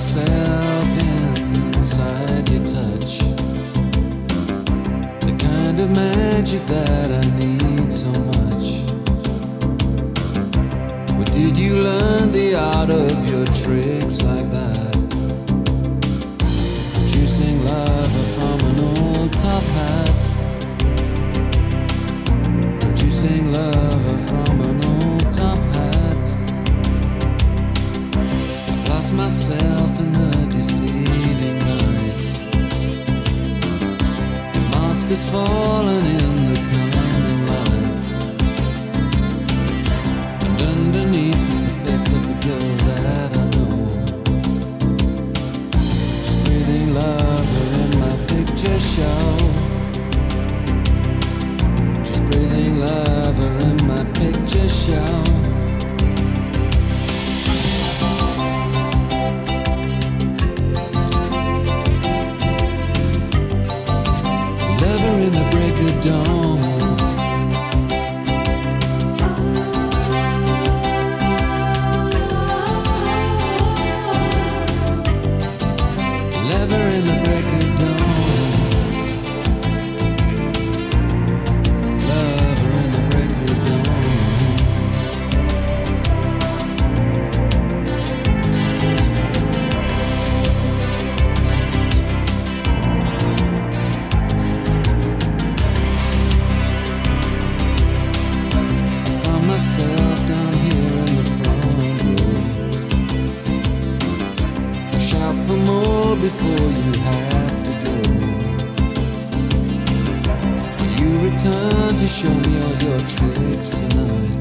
myself inside your touch. The kind of magic that I need so much. Where did you learn the art of your tricks like that? Producing lava from an old top hat. Producing lava from an old top hat. I've lost myself Has fallen in Lover in the break show me all your tricks tonight?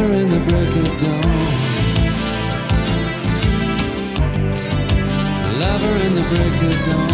gather in the break of dawn. Lover in the break of dawn.